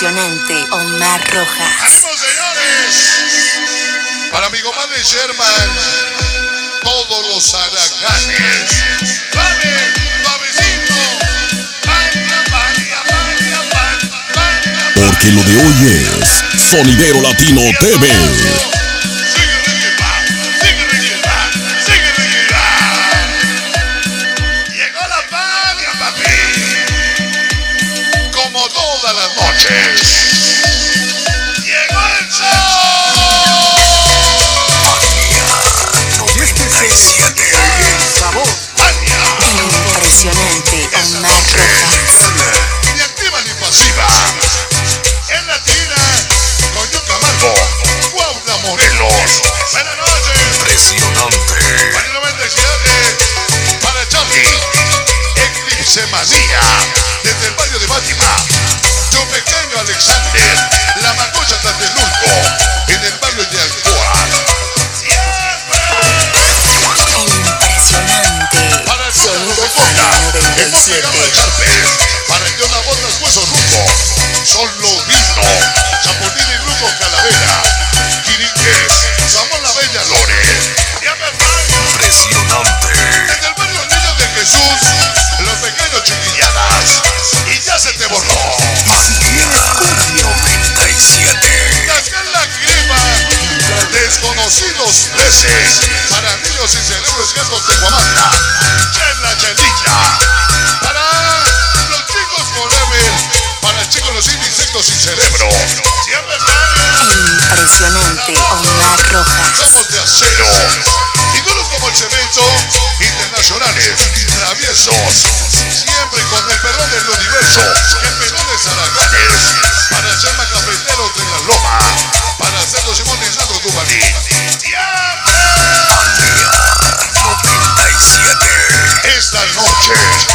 impresionante Omar Rojas. ¡Vamos, señores! Para mi comadre Sherman, todos los alaganes. ¡Vale! Porque lo de hoy es Sonidero Latino TV. Somos de acero, ídolos como el cemento, internacionales, traviesos, siempre con el perdón del universo, campeones aragones, para ser más cafeteros de la loma, para hacer los limones a los Dubalí. Esta noche.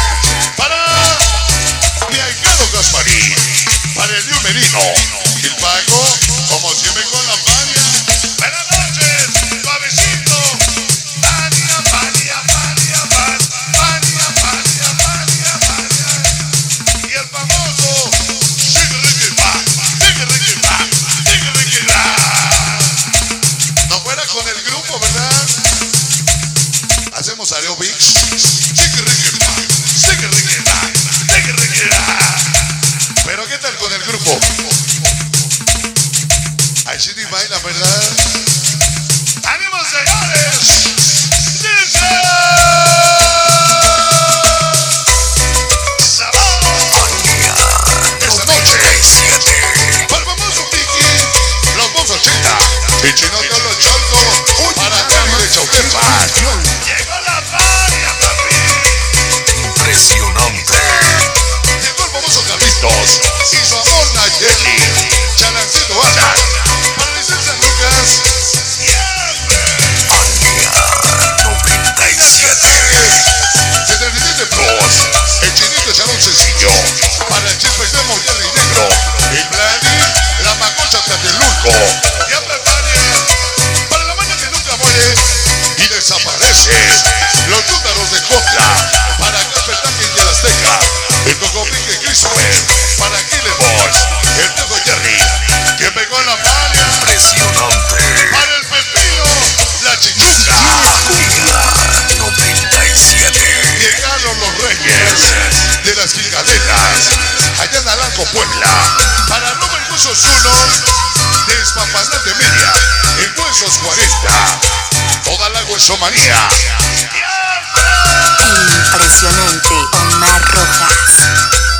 Impresionante Omar Rojas.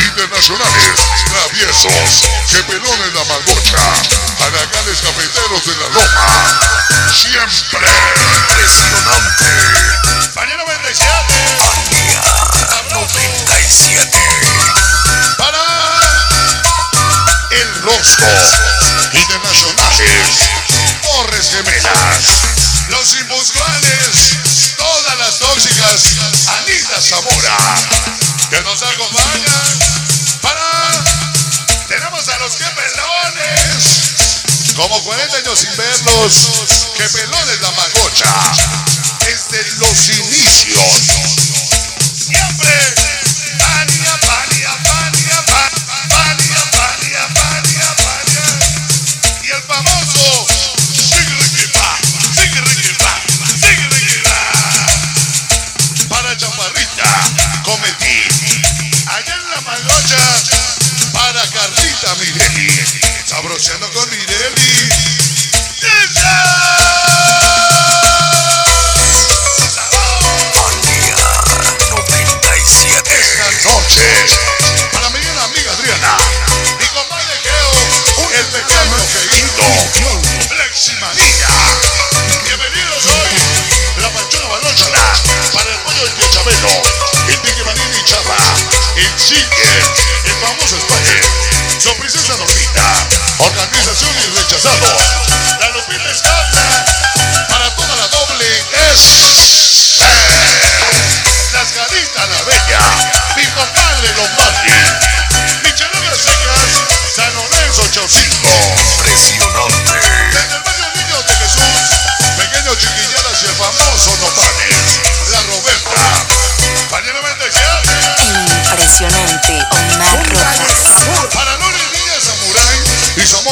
Internacionales, traviesos, que en la mangocha, aragales cafeteros de la loma. Siempre impresionante. Mañana 97. Manía 97. Para el rostro. Internacionales. Torres Gemelas. Los imbuscuales, todas las tóxicas, Anita Zamora, que nos acompañan para... Tenemos a los que pelones, como 40 años sin verlos, que pelones la magocha, desde los inicios.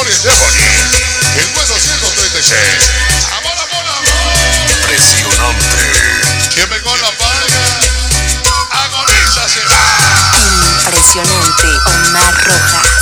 Gloria El número 136. Amor, amor, amor. Impresionante. Que pegó la paga. Agonízase. Impresionante. Omar Rojas.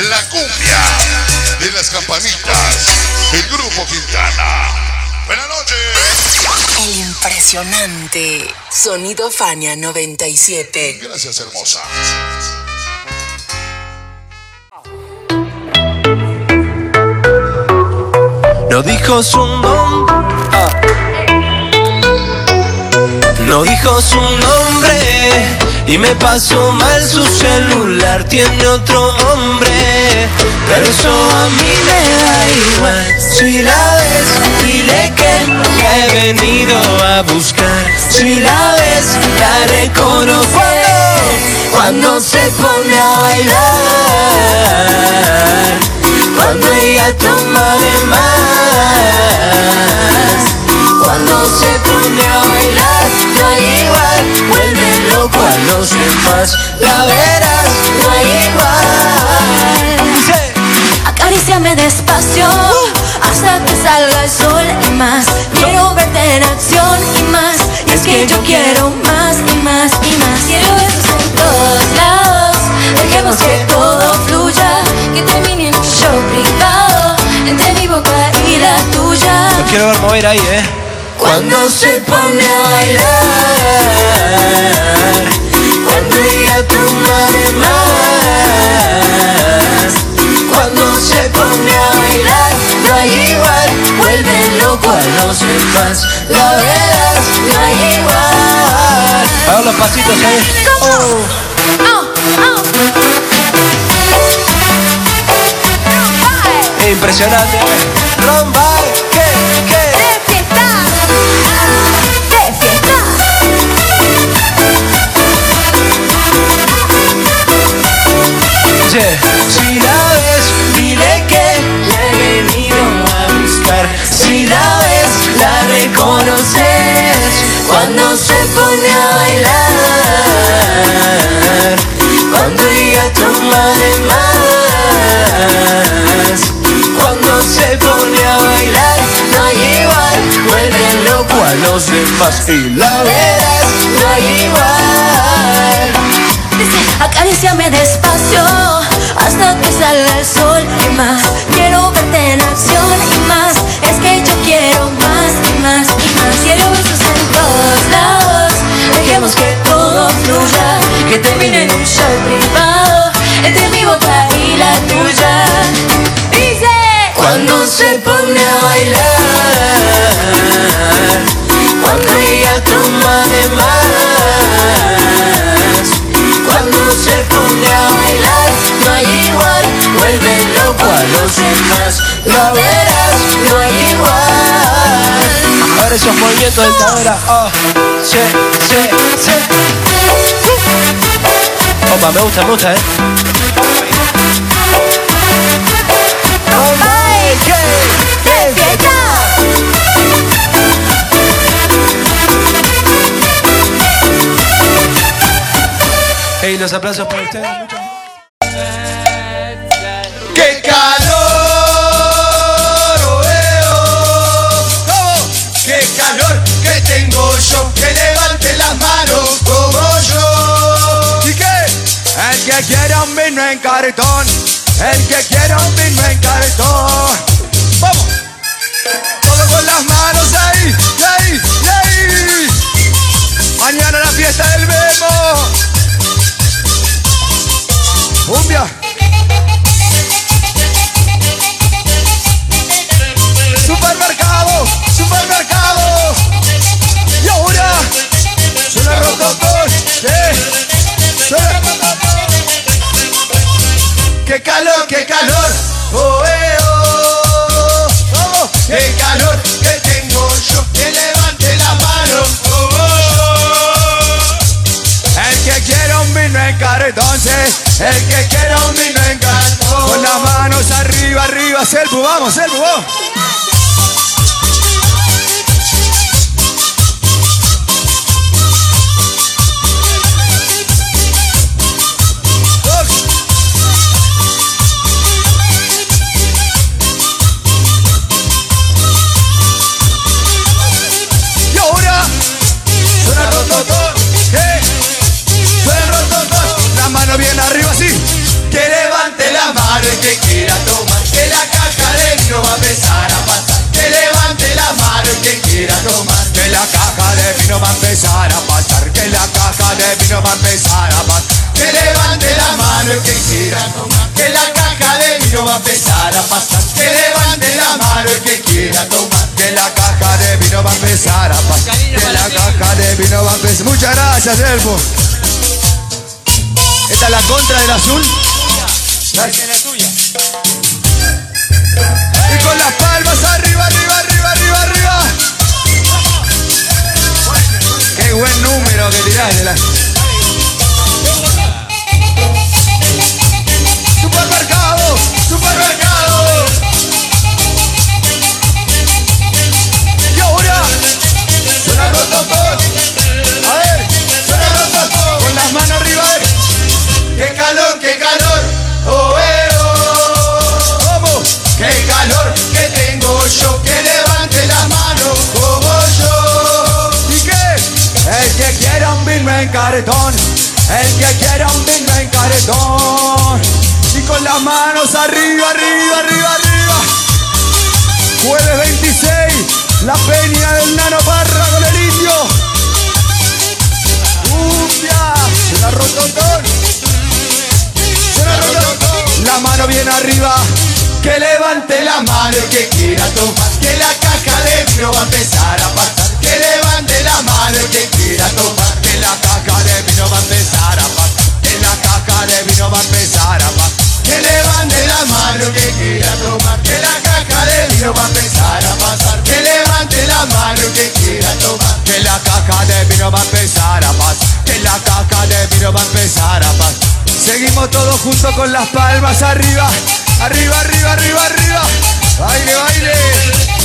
La cumbia de las campanitas, el grupo Quintana. Buenas noches. El impresionante sonido Fania 97. Gracias, hermosa. No dijo su nombre. Ah. No dijo su nombre y me pasó mal su celular, tiene otro hombre. Pero eso a mí me da igual. Si la ves, dile que la he venido a buscar. Si la ves, la reconoceré Cuando se pone a bailar. Cuando ella toma de mar. más. La verás, no hay igual. Acaríciame despacio uh. hasta que salga el sol y más. Quiero verte en acción y más. Y es que yo quiero más y más y más. Quiero besos en todos lados. Dejemos que todo fluya. Que termine en un show privado entre mi boca y la tuya. Yo quiero ver mover ahí, eh. Cuando se pone a bailar. De más. Cuando se pone a bailar, no hay igual. Vuelve loco a los demás. La verás, no hay igual. A ver los pasitos ahí. Oh. oh, oh. Impresionante. Si la ves, dile que la he venido a buscar. Si la ves, la reconoces cuando se pone a bailar. Cuando ella toma de más. Cuando se pone a bailar, no hay igual. Vuelve loco a los demás y la verás, no hay igual. Dice, acaríciame despacio hasta que salga el sol y más. Quiero verte en acción y más. Es que yo quiero más y más y más. Quiero besos en todos lados. Dejemos que todo fluya. Que termine en un show privado entre mi boca y la tuya. Dice, Cuando se los demás, la verás, no hay igual. Ahora esos movimientos de cadera, oh, sí, sí, sí. Opa, me gusta, me gusta, eh. Oh my God, de fiesta. Hey, los aplausos para ustedes. Quiera un vino en cartón, el que quiera un vino en cartón. Vamos, todo con las manos ahí, ahí, ahí. Mañana la fiesta del Memo. Cumbia. ¡Qué calor, qué calor! ¡Oh, oh! Vamos. ¡Qué calor que tengo yo! ¡Que levante la mano! ¡Oh, oh! El que quiera un vino en sí. El que quiera un vino en. Con las manos arriba, arriba, Selbu, vamos, Selbu, vino va a empezar a pasar. Que la caja de vino va a empezar a pasar. Que levante la mano el que quiera tomar Que la caja de vino va a empezar a pasar Que levante la mano el que quiera tomar Que la caja de vino va a empezar a pasar. Que la caja de vino va a empezar. Muchas gracias, Elmo. Esta es la contra del azul. Y con las palmas arriba, arriba, arriba, Buen número que tirás de la. Supermercado, supermercado. Y ahora suena rototón. A ver, suena rototón. Con las manos arriba. ¡Qué calor, cartón. El que quiera un vino en cartón. Y con las manos arriba, arriba, arriba, arriba. Jueves 26, la peña del Nano Parra con el indio. Suena rototón. La mano bien arriba. Que levante la mano el que quiera tomar. Que la caja de vino va a empezar a pasar. Que levante la mano que quiera tomar. Que la caja de vino va a empezar a pasar. Que la caja de vino va a empezar a pasar. Que levante la mano que quiera tomar. Que la caja de vino va a empezar a pasar. Que levante la mano que quiera tomar. Que la caja de vino va a empezar a pasar. Que la caja de vino va a empezar a pasar. Seguimos todos juntos con las palmas arriba. Arriba, arriba, arriba, arriba. Baile, baile.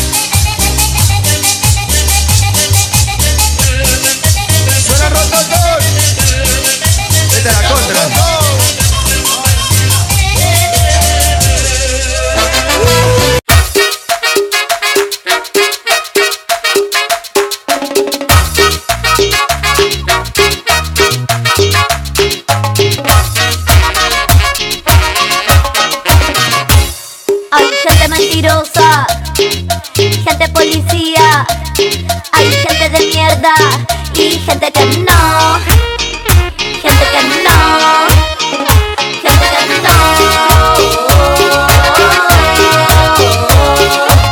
Esta es la contra. Hay gente mentirosa, gente policía, hay gente de mierda y gente que no, gente que no, gente que no.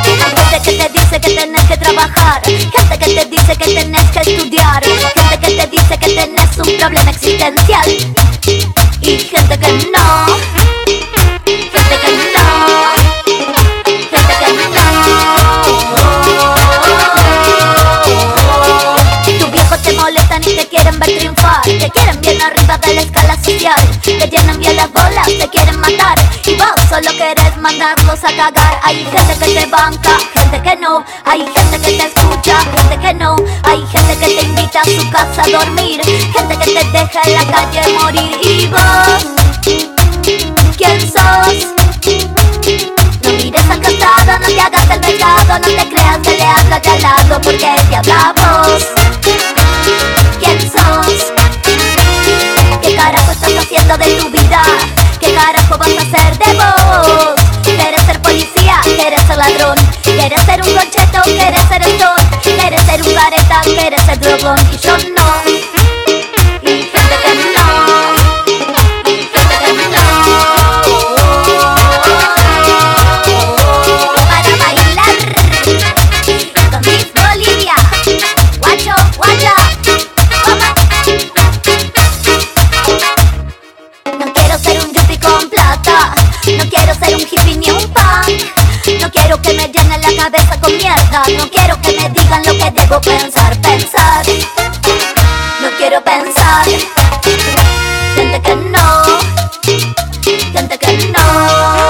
Gente que te dice que tenés que trabajar, gente que te dice que tenés que estudiar, gente que te dice que tenés un problema existencial. Y gente que no. Te quieren bien arriba de la escala social. Te llenan bien las bolas, te quieren matar. Y vos solo querés mandarlos a cagar. Hay gente que te banca, gente que no. Hay gente que te escucha, gente que no. Hay gente que te invita a su casa a dormir. Gente que te deja en la calle morir. Y vos. ¿Quién sos? No mires al costado, no te hagas el mercado, no te creas que le hablas de al lado porque te habla a vos. ¿Quién sos? ¿Qué carajo estás haciendo de tu vida? ¿Qué carajo vas a hacer de vos? ¿Quieres ser policía? ¿Quieres ser ladrón? ¿Quieres ser un concheto? ¿Quieres ser el don? ¿Quieres ser un careta? ¿Quieres ser drogón? Y yo no. Quiero ser un hippie ni un punk. No quiero que me llenen la cabeza con mierda, no quiero que me digan lo que debo pensar, pensar. No quiero pensar. Gente que no, gente que no.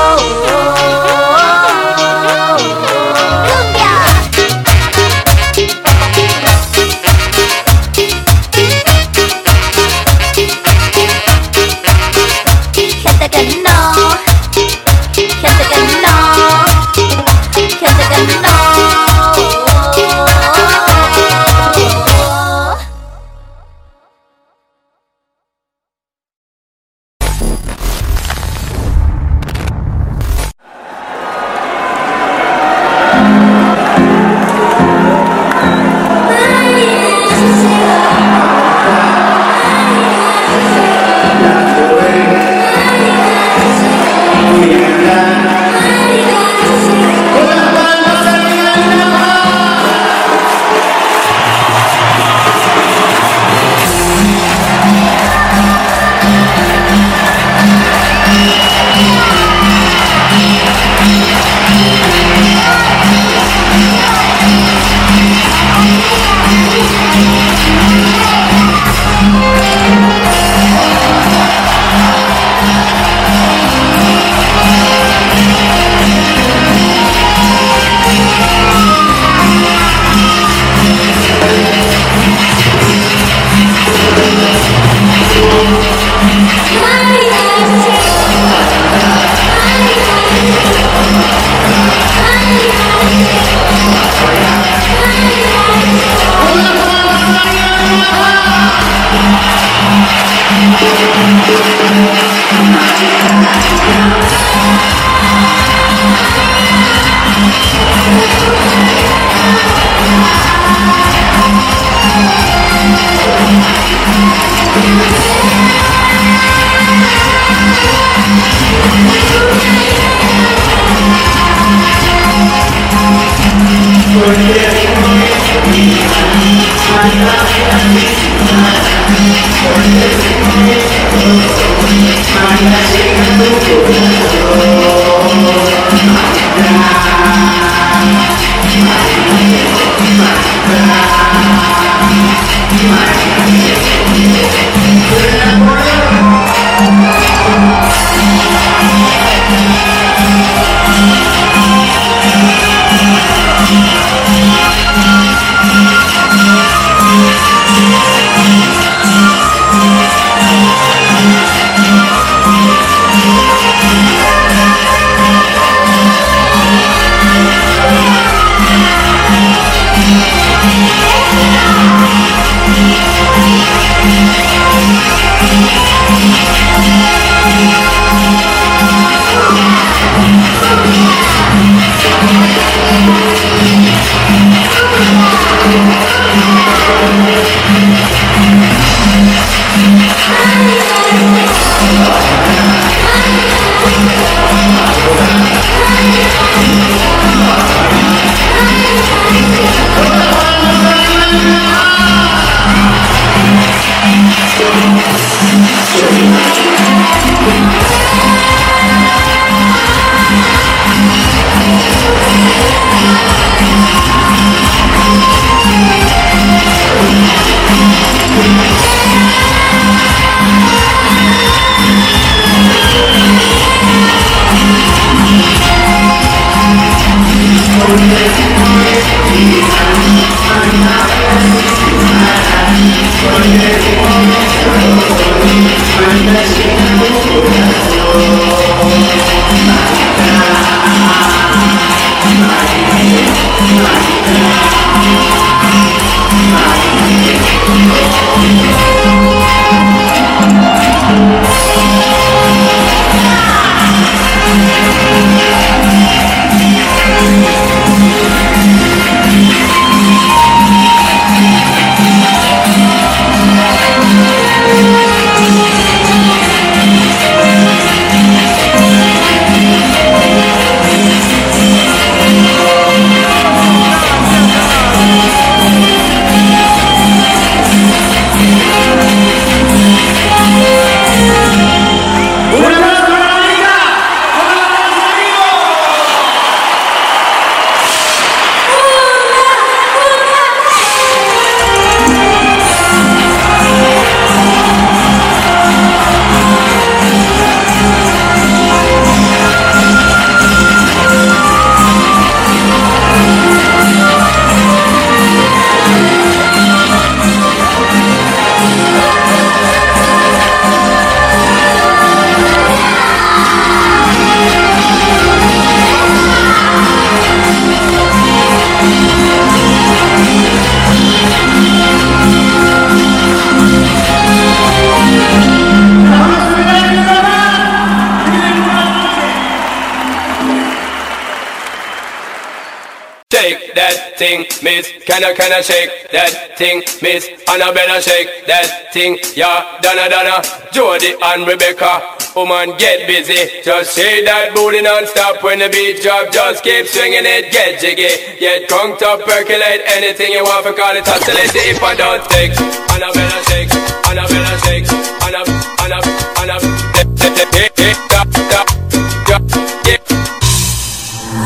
Can I, can I shake that thing, miss? Annabella shake that thing, yeah. Donna, Donna, Jody and Rebecca. Woman, get busy. Just shake that booty non-stop when the beat drop. Just keep swinging it, get jiggy. Get crunked up, percolate anything you want for call it oscillate if I don't take. Annabella shake, Annabella shake, Annabella, Annabella, Annabella,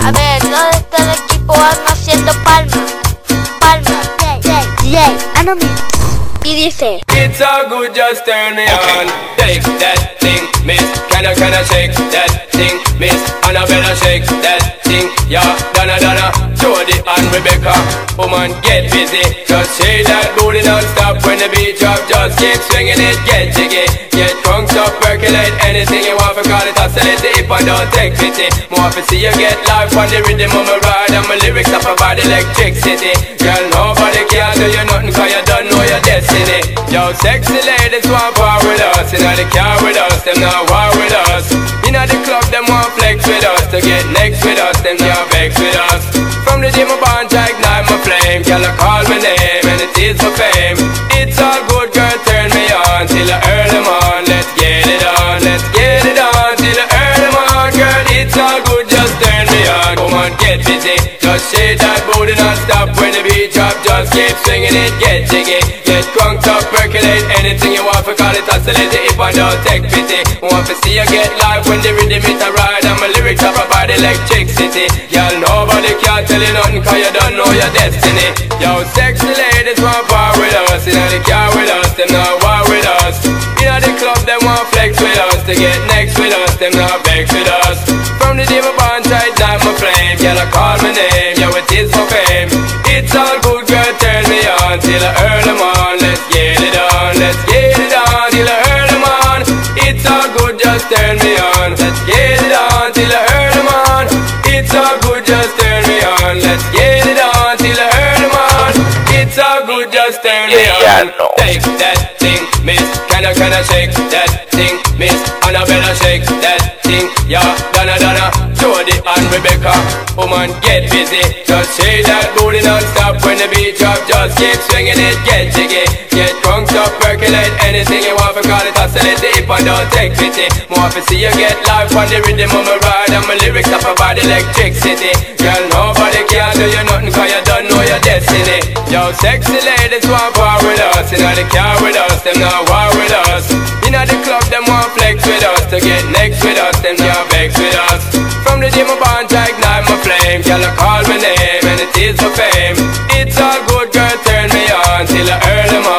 A ver, Y dice. It's all good, just turn me on. Take that thing, miss. Can I, can I shake that thing, miss? Annabella shake that thing, yeah. Donna, Donna, Jody and Rebecca. Woman, get busy. Just shake that booty non-stop when the beat drop. Just keep swinging it, get jiggy. Get drunk, up, percolate anything you want for call it oscillate if I don't take pity. More to see you get life on the rhythm of my ride and my lyrics up about electricity. Girl, nobody can do you nothing cause you don't know your destiny. Yo, sexy ladies want war with us, in the car with us, them not war with us. In the club, them want flex with us, to get next with us, them can't vex with us. From the gym, I born to ignite my flame, girl, I call my name, and it is for fame. It's all good, girl, turn me on, till I earn them on, let's get it on, let's get it on, till I earn them on, girl, it's all good, just turn me on. Come on, get busy, just shake that booty non-stop when the beat drop, just keep swinging it, get jiggy. Get crunked percolate anything you want for call it oscillate if I don't take pity. Want to see you get live when the rhythm it a ride and my lyrics are provide electricity. Girl, nobody can tell you nothing cause you don't know your destiny. Yo, sexy ladies want part with us, you know the car with us, them not war with us. You know the club, them want flex with us, to get next with us, them not vex with us. From the day my bond tight, time my flame, I call my name, yo, it is for fame. It's all good, girl, turn me on till I earn them on. Let's let's get it on till I earn them on. It's all good, just turn me on. Let's get it on till I earn them on. It's all good, just turn me on. Let's get it on till I earn them on. It's all good, just turn me on. Take that thing, miss. Can I, can I shake that thing, miss? Annabella shake that thing, yeah. Donna, Donna, Jody and Rebecca. Woman, get busy. Just shake that booty non-stop when the beat drop. Just keep swinging it, get jiggy. Get percolate anything you want. For call it oscillate hip and don't take pity. More to see you get live on the rhythm of my ride and my lyrics up about electricity. Girl, nobody can do you nothing cause you don't know your destiny. Yo, sexy ladies want war with us. You know the car with us, them not war with us. You know the club, them want flex with us. To get next with us, them not vex with us. From the day my bond, I ignite my flame. Girl, I call my name and it is for fame. It's all good, girl, turn me on till I earn them on.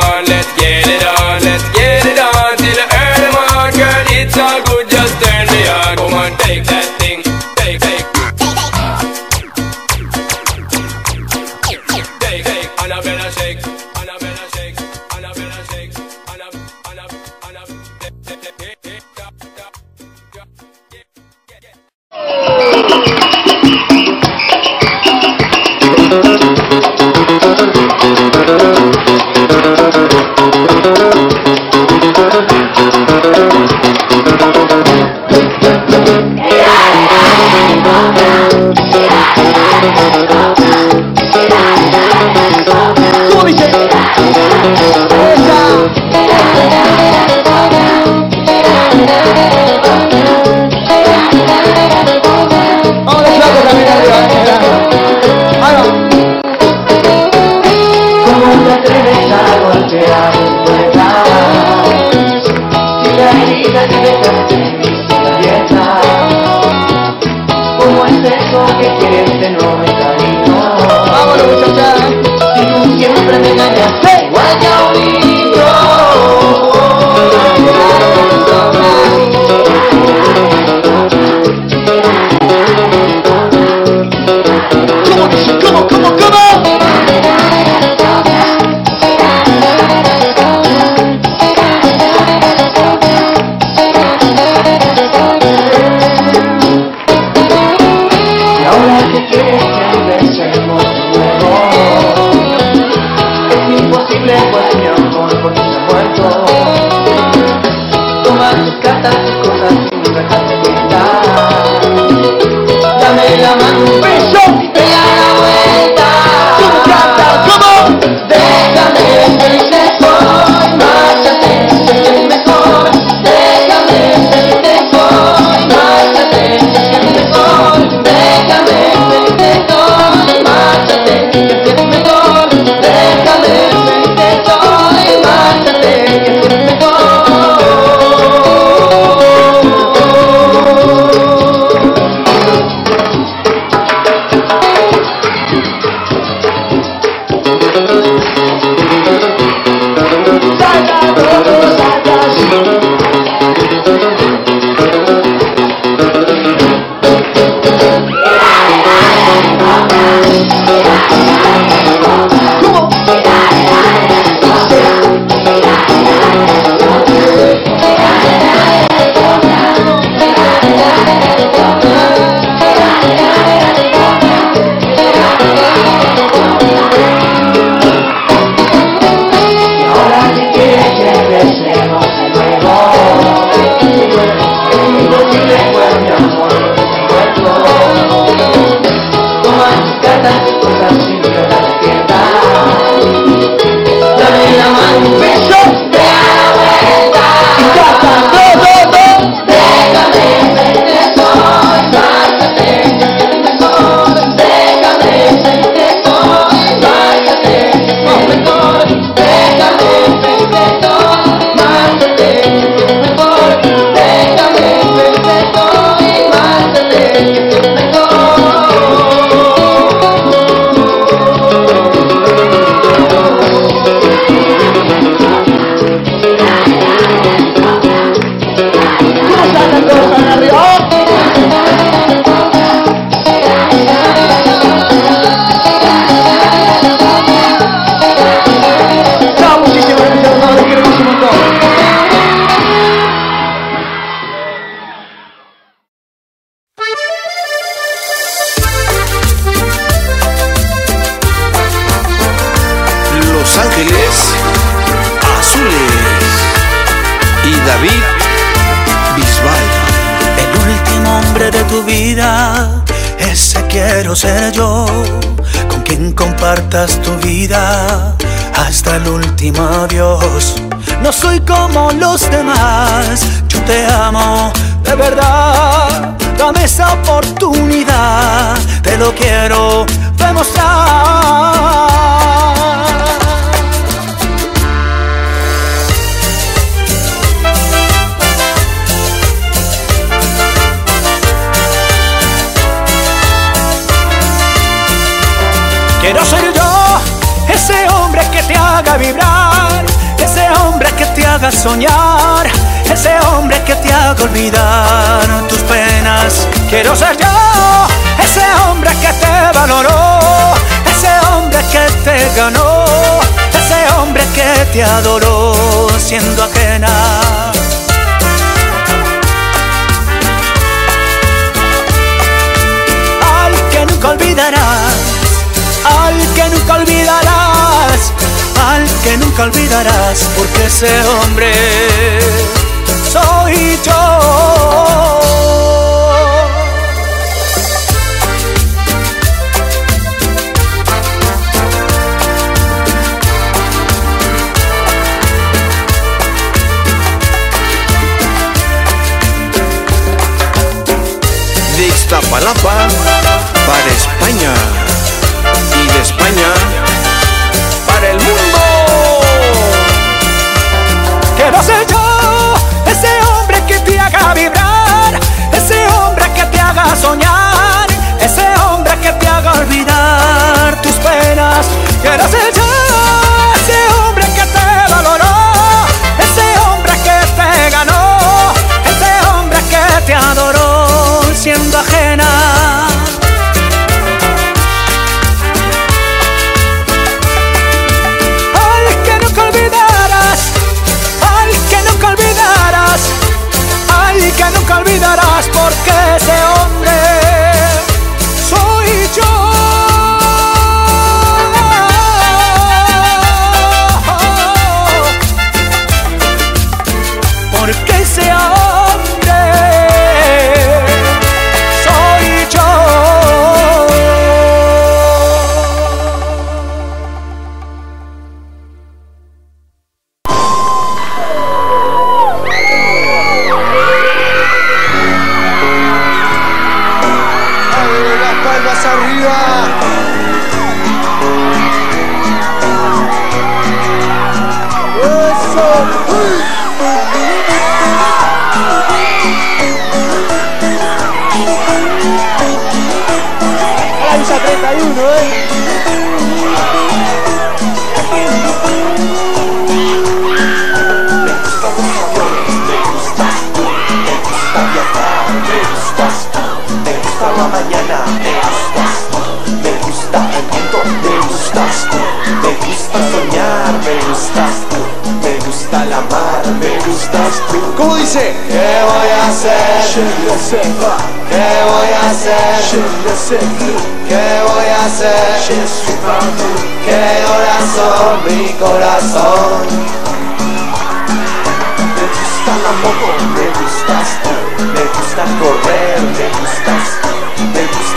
Engañaste igual el último adiós. No soy como los demás, yo te amo de verdad. Dame esa oportunidad, te lo quiero demostrar. Soñar, ese hombre que te haga olvidar tus penas. Quiero ser yo ese hombre que te valoró, ese hombre que te ganó, ese hombre que te adoró siendo ajena. Al que nunca olvidarás, al que nunca olvidarás, al que nunca olvidarás, porque ese hombre soy yo. De para España y de España para el mundo. Quiero ser yo ese hombre que te haga vibrar, ese hombre que te haga soñar, ese hombre que te haga olvidar tus penas. Quiero ser yo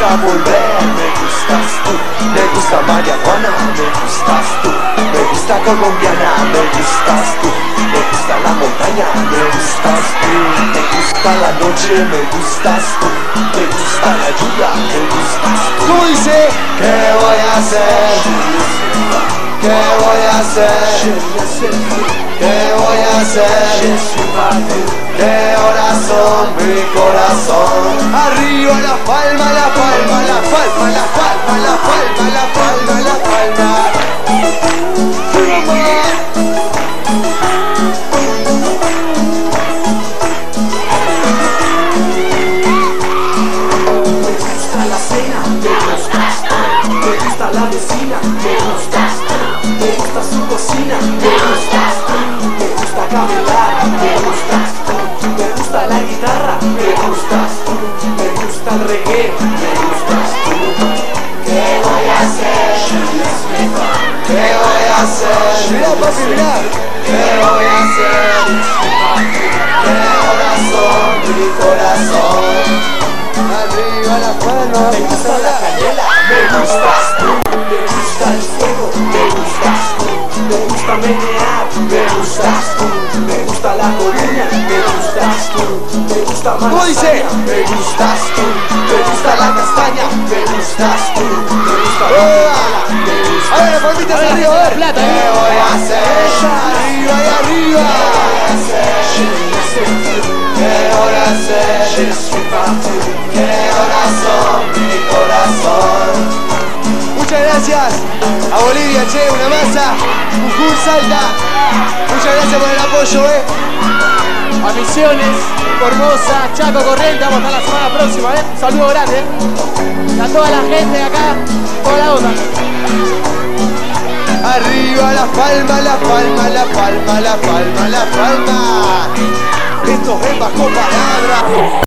gusta volver, me gustas tú. Me gusta marihuana, me gustas tú. Me gusta colombiana, me gustas tú. Me gusta la montaña, me gustas tú. Me gusta la noche, me gustas tú. Me gusta la lluvia, me gustas tú. ¿Cómo dice? ¿Qué voy a hacer? ¿Qué voy a hacer? ¿Qué voy a hacer? ¿Qué corazón, mi corazón? Arriba la palma, la palma, la palma, la palma, la palma, la palma, la palma. Me hacer? Mirá. ¿Qué voy a hacer? ¿Qué corazón, mi corazón? Arriba. palma. Me gusta la canela, me gustas tú, me gusta el fuego, me gustas tú, me gusta menear, me gustas me gusta ¿Cómo dice? me gustas tú, me gusta la castaña, me gustas tú, me gusta la me gustas A ver, palmitas arriba, a ver. Plata, ¿Qué ¿eh? voy a hacer? Arriba y arriba. ¿Qué voy a hacer? ¿Qué corazón, mi corazón? Muchas gracias a Bolivia, che, una masa. Jujuy, Salta. Muchas gracias por el apoyo, eh. A Misiones, Formosa, Chaco, Corriente, vamos a estar la semana próxima, ¿eh? Un saludo grande, ¿eh? Y a toda la gente de acá, toda la onda. Arriba la palma, la palma, la palma, la palma, la palma. Esto es bajo palabra.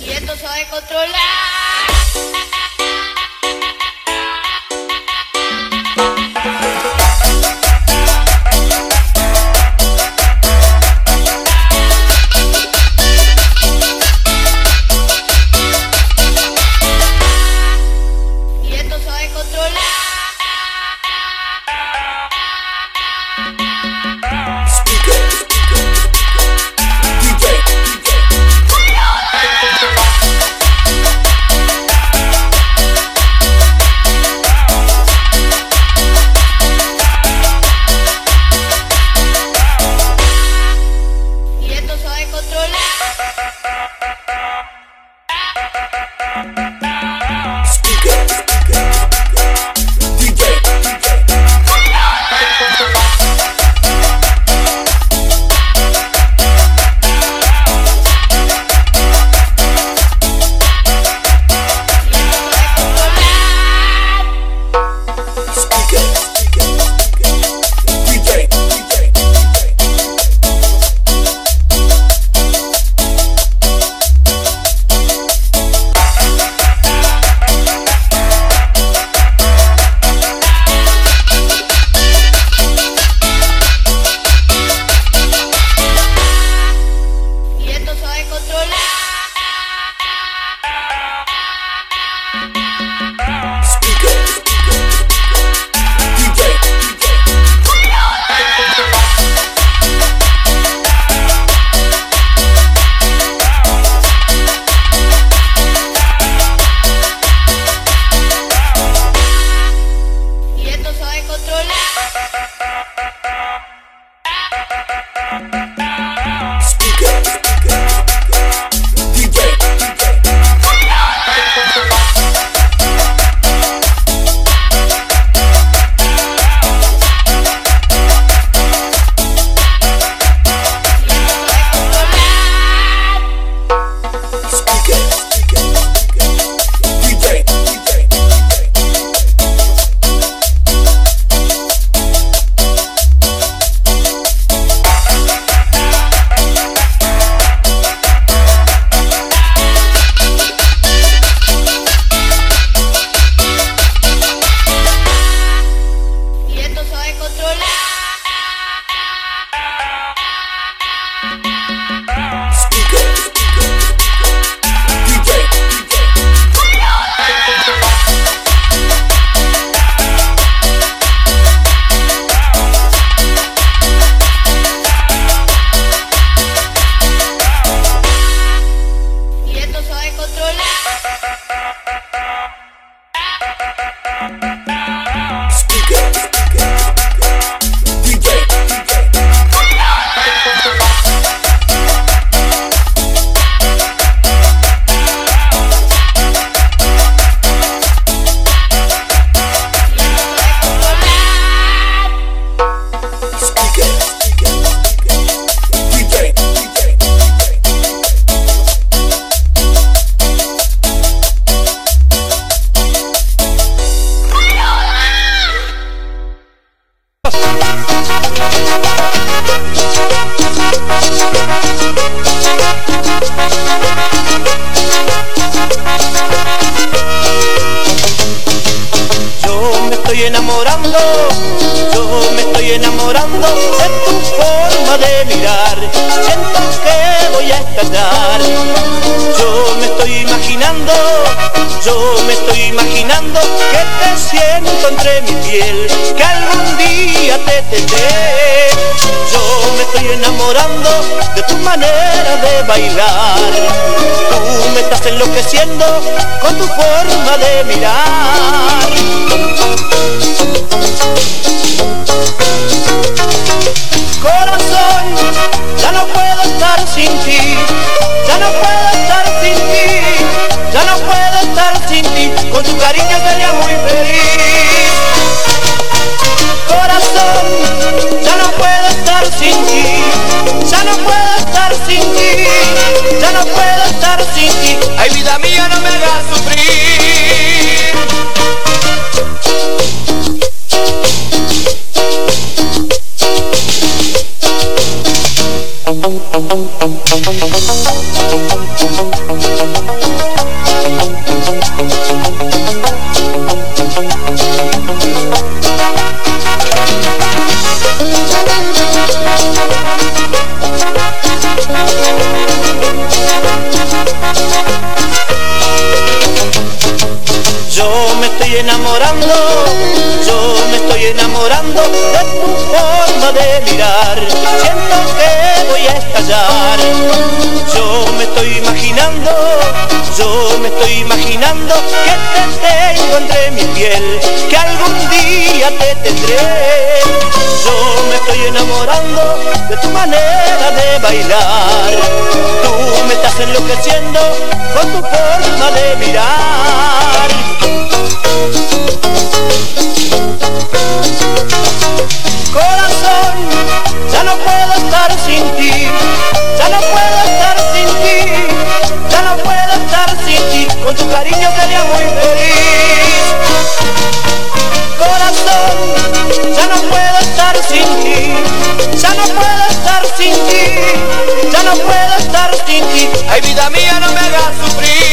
Y esto se va a controlar. Tú me estás enloqueciendo con tu forma de mirar. Corazón, ya no puedo estar sin ti, ya no puedo estar sin ti, ya no puedo estar sin ti, con tu cariño sería muy feliz. no puedo estar sin ti. Ay, vida mía, no me hagas sufrir.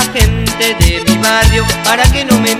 La gente de mi barrio para que no me